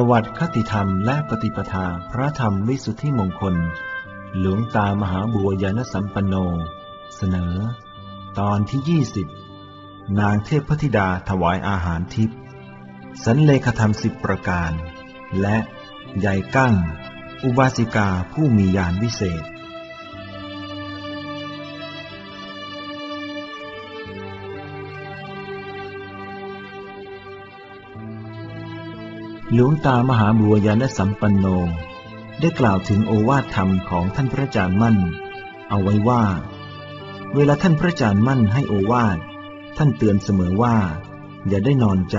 ประวัติคติธรรมและปฏิปทาพระธรรมวิสุทธิมงคล หลวงตามหาบัวยานสัมปันโน เสนอ ตอนที่ 20 นางเทพธิดาถวายอาหารทิพย์สันเลขธรรมสิบประการ และใหญ่กั้ง อุบาสิกาผู้มียานวิเศษ หลวงตามหาบัวยานสัมปันโน ได้กล่าวถึงโอวาทธรรมของท่านพระอาจารย์มั่น เอาไว้ว่า เวลาท่านพระอาจารย์มั่นให้โอวาท ท่านเตือนเสมอว่า อย่าได้นอนใจ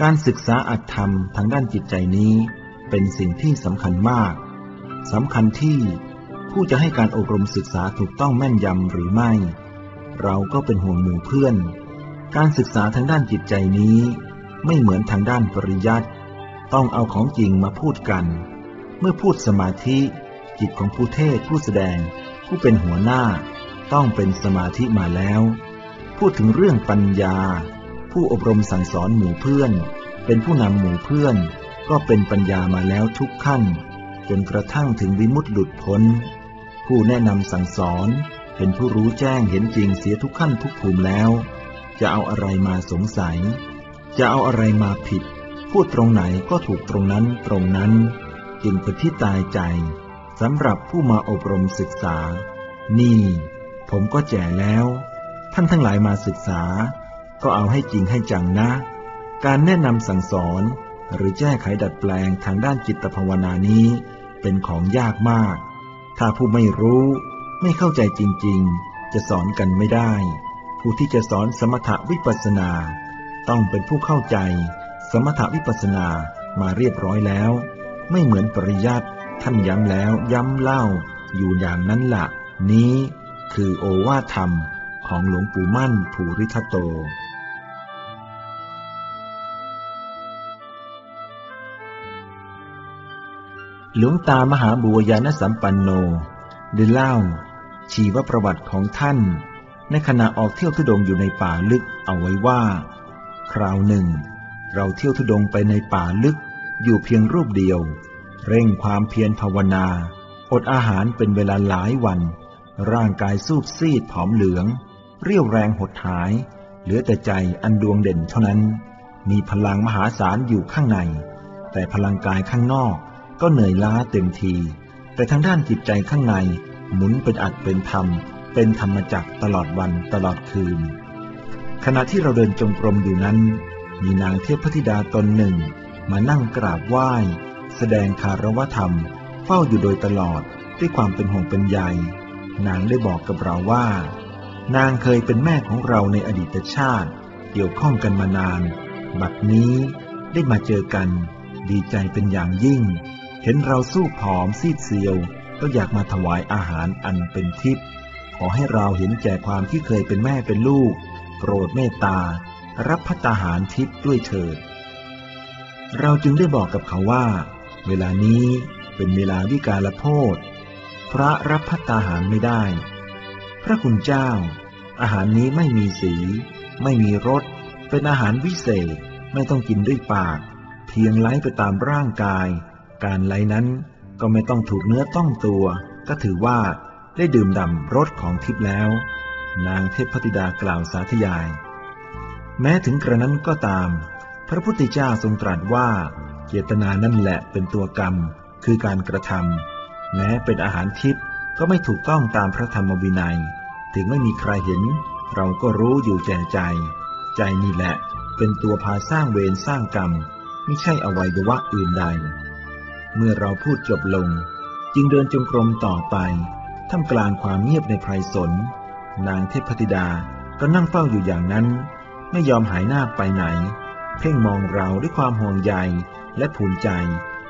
การศึกษาอัตธรรมทางด้านจิตใจนี้ เป็นสิ่งที่สำคัญมากสำคัญที่ผู้จะให้การอบรมศึกษาถูกต้องแม่นยำหรือไม่ เราก็เป็นห่วงหมู่เพื่อน การศึกษาทางด้านจิตใจนี้ ไม่เหมือนทางด้านปริยัติ ต้องเอาของจริงมาพูดกัน เมื่อพูดสมาธิ จิตของผู้เทศผู้แสดง ผู้เป็นหัวหน้า ต้องเป็นสมาธิมาแล้ว พูดถึงเรื่องปัญญา ผู้อบรมสั่งสอนหมู่เพื่อน เป็นผู้นำหมู่เพื่อน ก็เป็นปัญญามาแล้วทุกขั้น จนกระทั่งถึงวิมุตติหลุดพ้น ผู้แนะนำสั่งสอนเป็นผู้รู้แจ้งเห็นจริงเสียทุกขั้นทุกภูมิแล้ว จะเอาอะไรมาสงสัย จะเอาอะไรมาผิด พูดตรงไหนก็ถูกตรงนั้นตรงนั้น จึงเป็นที่ตายใจสำหรับผู้มาอบรมศึกษา นี่ ผมก็แจ่แล้ว ท่านทั้งหลายมาศึกษา ก็เอาให้จริงให้จังนะ การแนะนำสั่งสอน หรือแก้ไขดัดแปลงทางด้านจิตภาวนานี้ เป็นของยากมาก ถ้าผู้ไม่รู้ ไม่เข้าใจจริง ๆ จะสอนกันไม่ได้ ผู้ที่จะสอนสมถวิปัสสนา ต้องเป็นผู้เข้าใจ สมถวิปัสสนามาเรียบร้อยแล้ว ไม่เหมือนปริยัติท่านย้ำแล้วย้ำเล่าอยู่อย่างนั้นละนี้คือโอวาทธรรมของหลวงปู่มั่นภูริทัตโต หลวงตามหาบัวยานสัมปันโนได้เล่า ชีวประวัติของท่าน ในขณะออกเที่ยวทุดงอยู่ในป่าลึกเอาไว้ว่า คราวหนึ่ง เราเที่ยวทุดงไปในป่าลึกอยู่เพียงรูปเดียว เร่งความเพียรภาวนา อดอาหารเป็นเวลาหลายวัน ร่างกายสูบซีดผอมเหลือง เรี่ยวแรงหดหาย เหลือแต่ใจอันดวงเด่นเท่านั้น มีพลังมหาศาลอยู่ข้างใน แต่พลังกายข้างนอกก็เหนื่อยล้าเต็มที แต่ทางด้านจิตใจข้างใน หมุนเป็นอัดเป็นธรรม เป็นธรรมจักตลอดวันตลอดคืน ขณะที่เราเดินจงกรมอยู่นั้น มีนางเทพธิดาตนหนึ่ง มานั่งกราบไหว้ แสดงคารวะธรรม เฝ้าอยู่โดยตลอดด้วยความเป็นห่วงเป็นใย นางได้บอกกับเราว่า นางเคยเป็นแม่ของเราในอดีตชาติ เกี่ยวข้องกันมานาน บัดนี้ได้มาเจอกัน ดีใจเป็นอย่างยิ่ง เห็นเราสู้ผอมซีดเซียว ก็อยากมาถวายอาหารอันเป็นทิพย์ขอให้เราเห็นแก่ความที่เคยเป็นแม่เป็นลูก โปรดเมตตา รับพัตตาหารทิพย์ด้วยเถิด เราจึงได้บอกกับเขาว่า เวลานี้เป็นเวลาวิกาลโพธพระรับพัตตาหารไม่ได้ พระคุณเจ้า อาหารนี้ไม่มีสี ไม่มีรส เป็นอาหารวิเศษไม่ต้องกินด้วยปาก เพียงไล้ไปตามร่างกาย การไล้นั้นก็ไม่ต้องถูกเนื้อต้องตัว ก็ถือว่าได้ดื่มด่ำรสของทิพย์แล้ว นางเทพธิดากล่าวสาธยาย แม้ถึงกระนั้นก็ตาม พระพุทธเจ้าทรงตรัสว่า เจตนานั่นแหละเป็นตัวกรรม คือการกระทำแม้เป็นอาหารทิพย์ก็ไม่ถูกต้องตามพระธรรมวินัย ถึงไม่มีใครเห็น เราก็รู้อยู่แก่ใจ ใจนี่แหละเป็นตัวพาสร้างเวรสร้างกรรม ไม่ใช่อวัยวะอื่นใด เมื่อเราพูดจบลง จึงเดินจงกรมต่อไปท่ามกลางความเงียบในไพรสน นางเทพธิดาก็นั่งเฝ้าอยู่อย่างนั้น ไม่ยอมหายหน้าไปไหน เพ่งมองเราด้วยความห่วงใยและภูมิใจ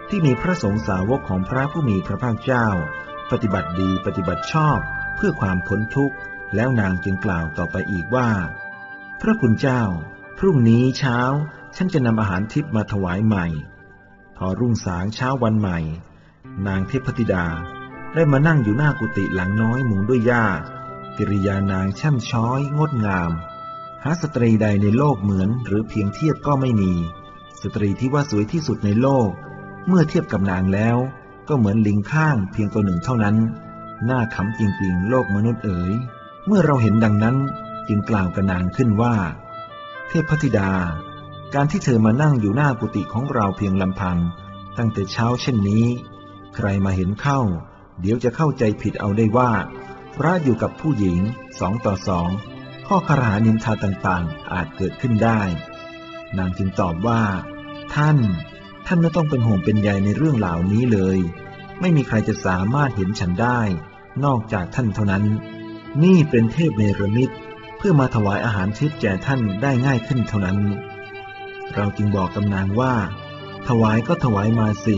ที่มีพระสงฆ์สาวกของพระผู้มีพระภาคเจ้า ปฏิบัติดีปฏิบัติชอบเพื่อความพ้นทุกข์ แล้วนางจึงกล่าวต่อไปอีกว่า พระคุณเจ้า พรุ่งนี้เช้าฉันจะนำอาหารทิพย์มาถวายใหม่ พอรุ่งสางเช้าวันใหม่ นางเทพธิดา ได้มานั่งอยู่หน้ากุฏิหลังน้อยมุงด้วยหญ้ากิริยานางช่ำช้อยงดงามาสตรีใดในโลกเหมือนหรือเพียงเทียบก็ไม่มี สตรีที่ว่าสวยที่สุดในโลก เมื่อเทียบกับนางแล้ว ก็เหมือนลิงข้างเพียงตัวหนึ่งเท่านั้นน่าขำจริงๆ โลกมนุษย์เอ๋ย เมื่อเราเห็นดังนั้นจึงกล่าวกับนางขึ้นว่า เทพธิดา การที่เธอมานั่งอยู่หน้ากุฏิของเราเพียงลำพัง ตั้งแต่เช้าเช่นนี้ ใครมาเห็นเข้า เดี๋ยวจะเข้าใจผิดเอาได้ว่า พระอยู่กับผู้หญิงสองต่อสอง ข้อคารหานินทาต่างๆ อาจเกิดขึ้นได้ นางจึงตอบว่า ท่าน ท่านไม่ต้องเป็นห่วงเป็นใยในเรื่องเหล่านี้เลย ไม่มีใครจะสามารถเห็นฉันได้ นอกจากท่านเท่านั้น นี่เป็นเทพเนรมิตเพื่อมาถวายอาหารทิพย์แก่ท่านได้ง่ายขึ้นเท่านั้น เราจึงบอกกำนางว่า ถวายก็ถวายมาสิ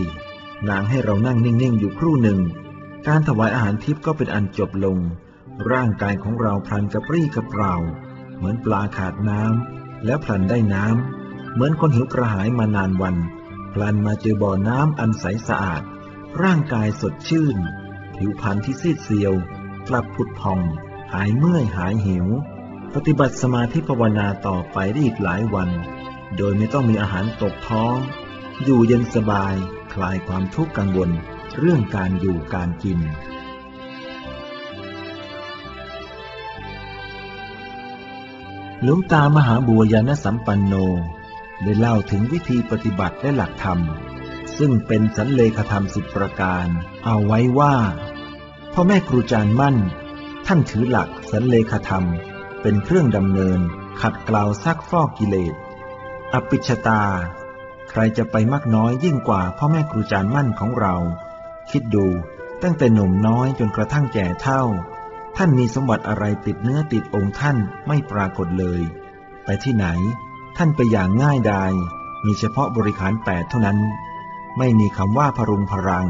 นางให้เรานั่งนิ่งๆอยู่ครู่หนึ่ง การถวายอาหารทิพย์ก็เป็นอันจบลง ร่างกายของเราพลันกระปรี้กระเปร่า เหมือนปลาขาดน้ำแล้วพลันได้น้ำ เหมือนคนหิวกระหายมานานวัน พลันมาเจอบ่อน้ำอันใสสะอาด ร่างกายสดชื่น ผิวพรรณที่ซีดเซียว กลับผุดพอง หายเมื่อยหายหิว ปฏิบัติสมาธิภาวนาต่อไปได้อีกหลายวัน โดยไม่ต้องมีอาหารตกท้อง อยู่เย็นสบาย คลายความทุกข์กังวล เรื่องการอยู่การกิน หลวงตามหาบัวยานสัมปันโน ได้เล่าถึงวิธีปฏิบัติและหลักธรรม ซึ่งเป็นสันเลขธรรมสิบประการ เอาไว้ว่าพ่อแม่ครูจารย์มั่น ท่านถือหลักสันเลขธรรม เป็นเครื่องดำเนิน ขัดเกลาซักฟอกกิเลสอปิชตา ใครจะไปมากน้อยยิ่งกว่าพ่อแม่ครูจารย์มั่นของเรา คิดดูตั้งแต่หนุ่มน้อยจนกระทั่งแก่เท่า ท่านมีสมบัติอะไรติดเนื้อติดองค์ท่านไม่ปรากฏเลย ไปที่ไหน ท่านไปอย่างง่ายดาย มีเฉพาะบริขารแปดเท่านั้น ไม่มีคำว่าพรุงพรัง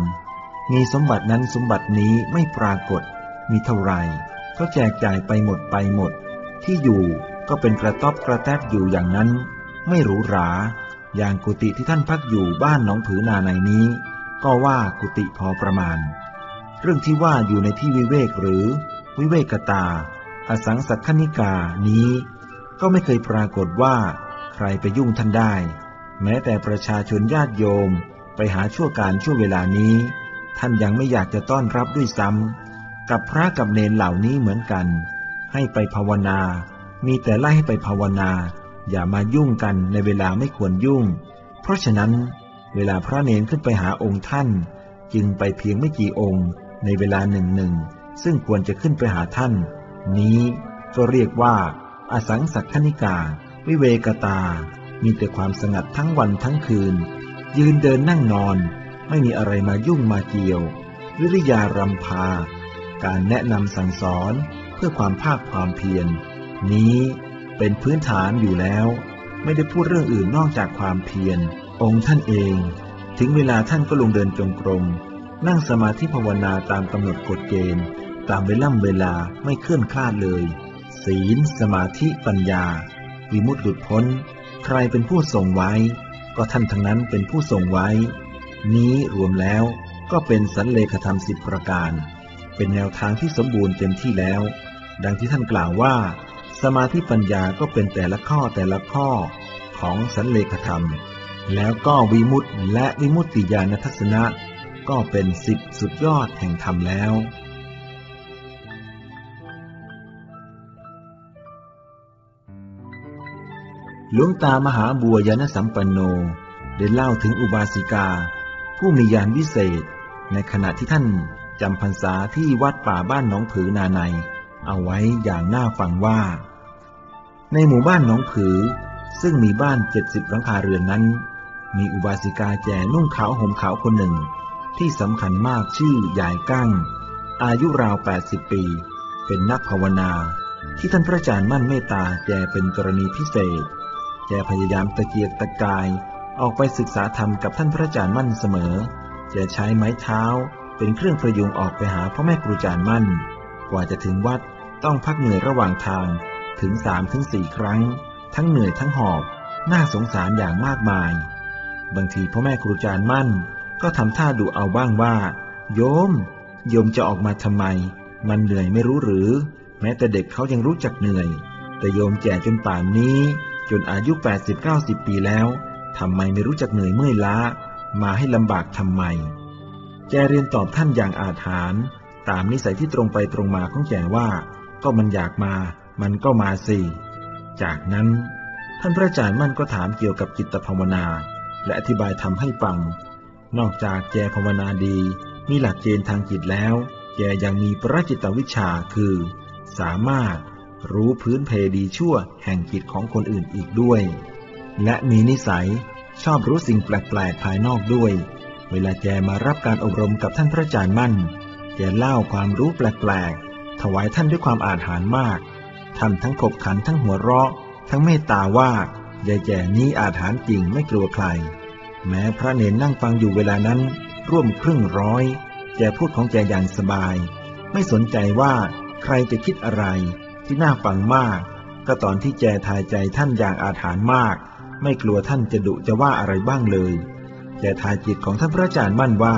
มีสมบัตินั้นสมบัตินี้ไม่ปรากฏ มีเท่าไรก็แจกจ่ายไปหมดไปหมด ที่อยู่ก็เป็นกระต๊อบกระแทบอยู่อย่างนั้น ไม่หรูหรา อย่างกุฏิที่ท่านพักอยู่บ้านหนองผือนาในนี้ ก็ว่ากุฏิพอประมาณ เรื่องที่ว่าอยู่ในที่วิเวกหรือ วิเวกตา อสังสักขนิกานี้ ก็ไม่เคยปรากฏว่า ใครไปยุ่งท่านได้ แม้แต่ประชาชนญาติโยมไปหาชั่วการชั่วเวลานี้ ท่านยังไม่อยากจะต้อนรับด้วยซ้ำกับพระกับเนนเหล่านี้เหมือนกัน ให้ไปภาวนา มีแต่ไล่ให้ไปภาวนา อย่ามายุ่งกันในเวลาไม่ควรยุ่ง เพราะฉะนั้น เวลาพระเนนขึ้นไปหาองค์ท่าน จึงไปเพียงไม่กี่องค์ในเวลาหนึ่งหนึ่ง ซึ่งควรจะขึ้นไปหาท่าน นี้ก็เรียกว่า อสังสักขนิกา วิเวกตา มีแต่ความสงัดทั้งวันทั้งคืน ยืนเดินนั่งนอน ไม่มีอะไรมายุ่งมาเกี่ยว วิริยารำพา การแนะนำสั่งสอนเพื่อความภาคความเพียรนี้เป็นพื้นฐานอยู่แล้ว ไม่ได้พูดเรื่องอื่นนอกจากความเพียร องค์ท่านเอง ถึงเวลาท่านก็ลงเดินจงกรมนั่งสมาธิภาวนาตามกำหนดกฎเกณฑ์ ตามเวล่ำเวลาไม่เคลื่อนคลาดเลย ศีล สมาธิปัญญา วิมุตติหลุดพ้น ใครเป็นผู้ส่งไว้ ก็ท่านทั้งนั้นเป็นผู้ส่งไว้ นี้รวมแล้วก็เป็นสันเลขธรรมสิบประการ เป็นแนวทางที่สมบูรณ์เต็มที่แล้ว ดังที่ท่านกล่าวว่า สมาธิปัญญาก็เป็นแต่ละข้อแต่ละข้อของสันเลขธรรม แล้วก็วิมุตติและวิมุตติญาณทัศนะ ก็เป็นสิบสุดยอดแห่งธรรมแล้ว หลวงตามหาบัวยานสัมปันโนได้เล่าถึงอุบาสิกา ผู้มียานวิเศษ ในขณะที่ท่านจำพรรษาที่วัดป่าบ้านหนองผือนาในเอาไว้อย่างน่าฟังว่า ในหมู่บ้านหนองผือ ซึ่งมีบ้านเจ็ดสิบหลังคาเรือนนั้น มีอุบาสิกาแก่นุ่งขาวห่มขาวคนหนึ่ง ที่สำคัญมากชื่อยายกั้ง อายุราว80ปี เป็นนักภาวนา ที่ท่านพระอาจารย์มั่นเมตตาแกเป็นกรณีพิเศษ แกพยายามตะเกียกตะกาย ออกไปศึกษาธรรมกับท่านพระอาจารย์มั่นเสมอจะใช้ไม้เท้าเป็นเครื่องประยุงออกไปหาพ่อแม่ครูอาจารย์มั่น กว่าจะถึงวัดต้องพักเหนื่อยระหว่างทางถึงสามถึงสี่ครั้ง ทั้งเหนื่อยทั้งหอบ น่าสงสารอย่างมากมาย บางทีพ่อแม่ครูอาจารย์มั่น ก็ทำท่าดูเอาบ้างว่า โยม โยมจะออกมาทำไม มันเหนื่อยไม่รู้หรือ แม้แต่เด็กเขายังรู้จักเหนื่อย แต่โยมแก่จนป่านนี้ จนอายุ 80-90 ปีแล้วทำไมไม่รู้จักเหนื่อยเมื่อยล้า มาให้ลำบากทำไมแจเรียนตอบท่านอย่างอาถรรพ์ตามนิสัยที่ตรงไปตรงมาของแจว่า ก็มันอยากมา มันก็มาสิ จากนั้น ท่านพระอาจารย์มั่นก็ถามเกี่ยวกับจิตภาวนา และอธิบายทำให้ฟัง นอกจากแจภาวนาดี มีหลักเกณฑ์ทางจิตแล้ว แกยังมีประจิตวิชาคือ สามารถ รู้พื้นเพดีชั่วแห่งจิตของคนอื่นอีกด้วย และมีนิสัยชอบรู้สิ่งแปลกๆภายนอกด้วย เวลาแกมารับการอบรมกับท่านพระอาจารย์มั่น แกเล่าความรู้แปลกๆ ถวายท่านด้วยความอาถรรพ์มาก ท่านทั้งขบขันทั้งหัวเราะ ทั้งเมตตาว่ายายแก่นี้อาถรรพ์จริงไม่กลัวใคร แม้พระเนนนั่งฟังอยู่เวลานั้นร่วมครึ่งร้อย แกพูดของแกอย่างสบาย ไม่สนใจว่าใครจะคิดอะไร ที่น่าฟังมาก ก็ตอนที่แจทายใจท่านอย่างอาถรรพ์มาก ไม่กลัวท่านจะดุจะว่าอะไรบ้างเลยแจทายจิตของท่านพระอาจารย์มั่นว่า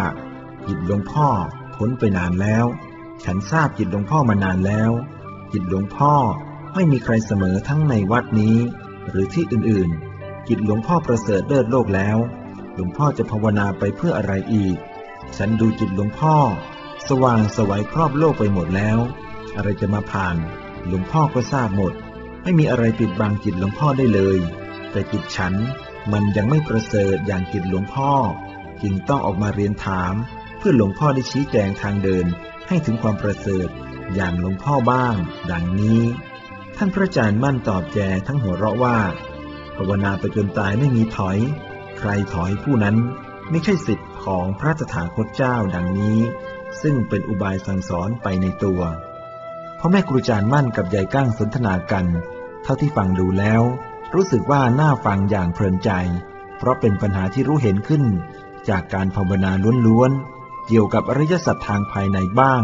จิตหลวงพ่อพ้นไปนานแล้ว ฉันทราบจิตหลวงพ่อมานานแล้ว จิตหลวงพ่อไม่มีใครเสมอทั้งในวัดนี้ หรือที่อื่นๆ จิตหลวงพ่อประเสริฐเลิศโลกแล้ว หลวงพ่อจะภาวนาไปเพื่ออะไรอีก ฉันดูจิตหลวงพ่อ สว่างสวัยครอบโลกไปหมดแล้ว อะไรจะมาผ่าน หลวงพ่อก็ทราบหมด ไม่มีอะไรปิดบังจิตหลวงพ่อได้เลย แต่จิตฉันมันยังไม่ประเสริฐอย่างจิตหลวงพ่อ จึงต้องออกมาเรียนถาม เพื่อหลวงพ่อได้ชี้แจงทางเดิน ให้ถึงความประเสริฐอย่างหลวงพ่อบ้าง ดังนี้ ท่านพระอาจารย์มั่นตอบแจทั้งหัวเราะว่าภาวนาไปจนตายไม่มีถอย ใครถอยผู้นั้นไม่ใช่สิทธิ์ของพระตถาคตเจ้าดังนี้ ซึ่งเป็นอุบายสั่งสอนไปในตัว พ่อแม่ครูอาจารย์มั่นกับยายก้างสนทนากัน เท่าที่ฟังดูแล้ว รู้สึกว่าน่าฟังอย่างเพลินใจ เพราะเป็นปัญหาที่รู้เห็นขึ้น จากการภาวนาล้วนๆ เกี่ยวกับอริยสัจทางภายในบ้าง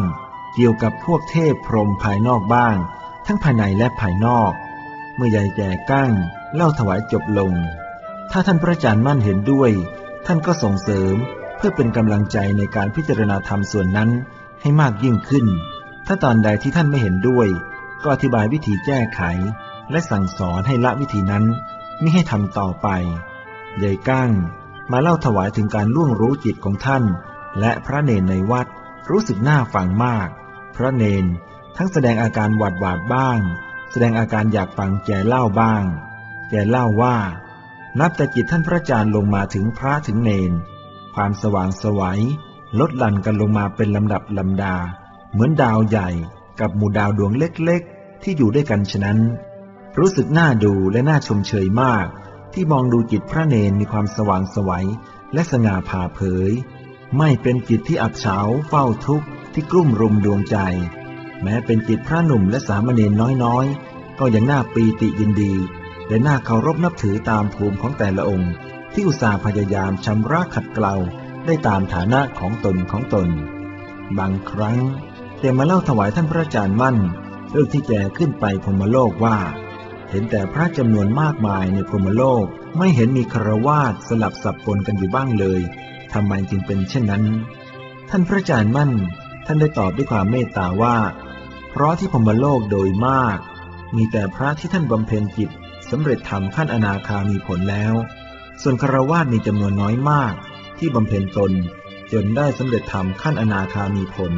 เกี่ยวกับพวกเทพพรหมภายนอกบ้าง ทั้งภายในและภายนอก เมื่อยายแก่ก้างเล่าถวายจบลง ถ้าท่านพระอาจารย์มั่นเห็นด้วย ท่านก็ส่งเสริมเพื่อเป็นกำลังใจในการพิจารณาธรรมส่วนนั้นให้มากยิ่งขึ้น ถ้าตอนใดที่ท่านไม่เห็นด้วย ก็อธิบายวิธีแก้ไข และสั่งสอนให้ละวิธีนั้นไม่ให้ทำต่อไปยายก้างมาเล่าถวายถึงการล่วงรู้จิตของท่าน และพระเนนในวัดรู้สึกน่าฟังมาก พระเนนทั้งแสดงอาการหวาดหวาดบ้าง แสดงอาการอยากฟังแกเล่าบ้าง แกเล่าว่า นับแต่จิตท่านพระอาจารย์ลงมาถึงพระถึงเนน ความสว่างสวัยลดหลั่นกันลงมาเป็นลำดับลำดา เหมือนดาวใหญ่กับหมู่ดาวดวงเล็กๆ ที่อยู่ด้วยกันฉะนั้น รู้สึกน่าดูและน่าชมเชยมาก ที่มองดูจิตพระเนนมีความสว่างสวัยและสง่าผ่าเผย ไม่เป็นจิตที่อับเฉาเฝ้าทุกข์ที่กลุ่มรุมดวงใจ แม้เป็นจิตพระหนุ่มและสามเณรน้อยๆ ก็ยังน่าปีติยินดี และน่าเคารพนับถือตามภูมิของแต่ละองค์ ที่อุตส่าห์พยายามชำระขัดเกลาได้ตามฐานะของตนของตน บางครั้ง แกมาเล่าถวายท่านพระอาจารย์มั่น เรื่องที่แกขึ้นไปพรหมโลกว่า เห็นแต่พระจำนวนมากมายในพรหมโลกไม่เห็นมีคารวาสสลับสับปนกันอยู่บ้างเลยทำไมจึงเป็นเช่นนั้น ท่านพระอาจารย์มั่น ท่านได้ตอบด้วยความเมตตาว่า เพราะที่พรหมโลกโดยมาก มีแต่พระที่ท่านบำเพ็ญจิตสำเร็จธรรมขั้นอนาคามีผลแล้ว ส่วนคารวาสมีจำนวนน้อยมาก ที่บำเพ็ญตนจนได้สำเร็จธรรมขั้นอนาคามีผล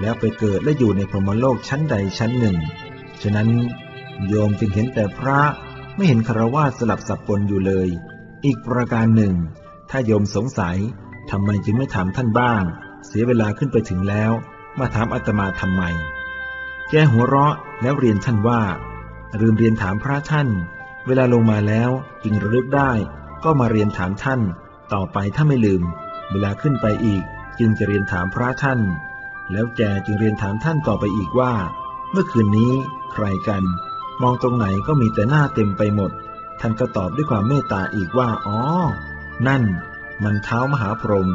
แล้วไปเกิดและอยู่ในพรหมโลกชั้นใดชั้นหนึ่ง ฉะนั้นโยมจึงเห็นแต่พระไม่เห็นคารวาสสลับสับปนอยู่เลย อีกประการหนึ่ง ถ้าโยมสงสัยทำไมจึงไม่ถามท่านบ้าง เสียเวลาขึ้นไปถึงแล้ว มาถามอาตมาทำไม แกหัวเราะแล้วเรียนท่านว่า ลืมเรียนถามพระท่าน เวลาลงมาแล้วจึงระลึกได้ ก็มาเรียนถามท่าน ต่อไปถ้าไม่ลืม เวลาขึ้นไปอีกจึงจะเรียนถามพระท่าน แล้วแกจึงเรียนถามท่านต่อไปอีกว่า เมื่อคืนนี้ใครกัน มองตรงไหนก็มีแต่หน้าเต็มไปหมด ท่านก็ตอบด้วยความเมตตาอีกว่า อ๋อ นั่น มันเท้ามหาพรหม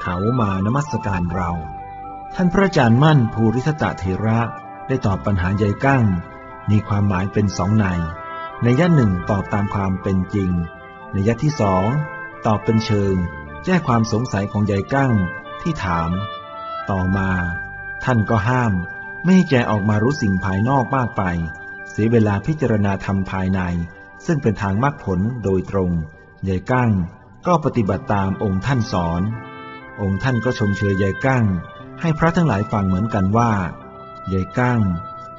เขามานมัสการเรา ท่านพระอาจารย์มั่นภูริทัตเถระได้ตอบปัญหาใยกั้ง มีความหมายเป็นสองในในย่าหนึ่งตอบตามความเป็นจริง ในย่าที่สองตอบเป็นเชิงแก้ความสงสัยของยายกั้งที่ถาม ต่อมา ท่านก็ห้าม ไม่ให้แกออกมารู้สิ่งภายนอกมากไป เสียเวลาพิจารณาธรรมภายใน ซึ่งเป็นทางมรรคผลโดยตรงยายกั้งก็ปฏิบัติตามองค์ท่านสอน องค์ท่านก็ชมเชยยายกั้ง ให้พระทั้งหลายฟังเหมือนกันว่ายายกั้ง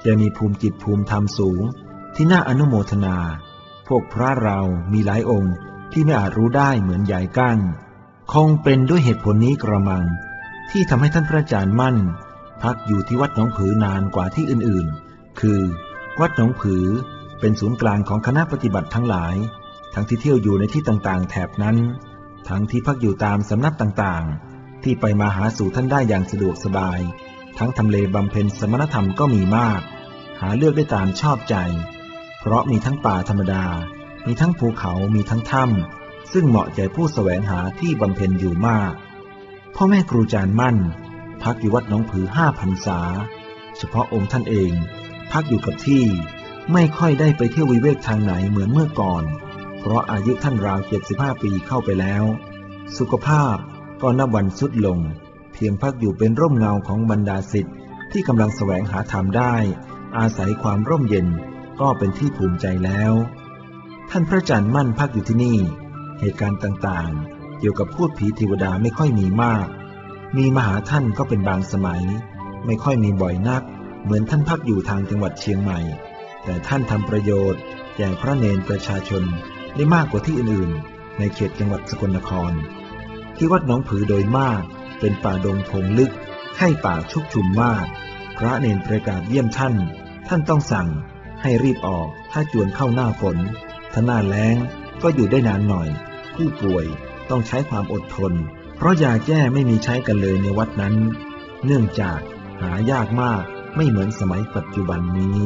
จะมีภูมิจิตภูมิธรรมสูง ที่น่าอนุโมทนา พวกพระเรามีหลายองค์ที่ไม่อาจรู้ได้เหมือนยายกั้ง คงเป็นด้วยเหตุผลนี้กระมัง ที่ทำให้ท่านพระอาจารย์มั่น พักอยู่ที่วัดหนองผือนานกว่าที่อื่นๆ คือ วัดหนองผือเป็นศูนย์กลางของคณะปฏิบัติทั้งหลาย ทั้งที่เที่ยวอยู่ในที่ต่างๆ แถบนั้น ทั้งที่พักอยู่ตามสำนักต่างๆ ที่ไปมาหาสู่ท่านได้อย่างสะดวกสบาย ทั้งทำเลบำเพ็ญสมณธรรมก็มีมาก หาเลือกได้ตามชอบใจ เพราะมีทั้งป่าธรรมดา มีทั้งภูเขามีทั้งถ้ำซึ่งเหมาะแก่ผู้แสวงหาที่บำเพ็ญอยู่มาก พ่อแม่ครูจารย์มั่น พักอยู่วัดหนองผือห้าพันษา เฉพาะองค์ท่านเอง พักอยู่กับที่ไม่ค่อยได้ไปเที่ยววิเวกทางไหนเหมือนเมื่อก่อน เพราะอายุท่านราวเจ็ดสิบห้าปีเข้าไปแล้ว สุขภาพก็นับวันสุดลง เพียงพักอยู่เป็นร่มเงาของบรรดาสิทธิ์ที่กำลังแสวงหาธรรมได้ อาศัยความร่มเย็นก็เป็นที่ภูมิใจแล้ว ท่านพระจันทร์มั่นพักอยู่ที่นี่ เหตุการณ์ต่างๆ เกี่ยวกับพูดผีเทวดาไม่ค่อยมีมาก มีมหาท่านก็เป็นบางสมัย ไม่ค่อยมีบ่อยนัก เหมือนท่านพักอยู่ทางจังหวัดเชียงใหม่ แต่ท่านทำประโยชน์แก่พระเนนประชาชนได้มากกว่าที่อื่นๆ ในเขตจังหวัดสกลนคร ที่วัดหนองผือโดยมาก เป็นป่าดงพงลึกให้ป่าชุกชุมมาก พระเนนประกาศเยี่ยมท่าน ท่านต้องสั่งให้รีบออกถ้าจวนเข้าหน้าฝน ถ้าหน้าแล้งก็อยู่ได้นานหน่อย ผู้ป่วย ต้องใช้ความอดทน เพราะยาแก้ไม่มีใช้กันเลยในวัดนั้น เนื่องจากหายากมากไม่เหมือนสมัยปัจจุบันนี้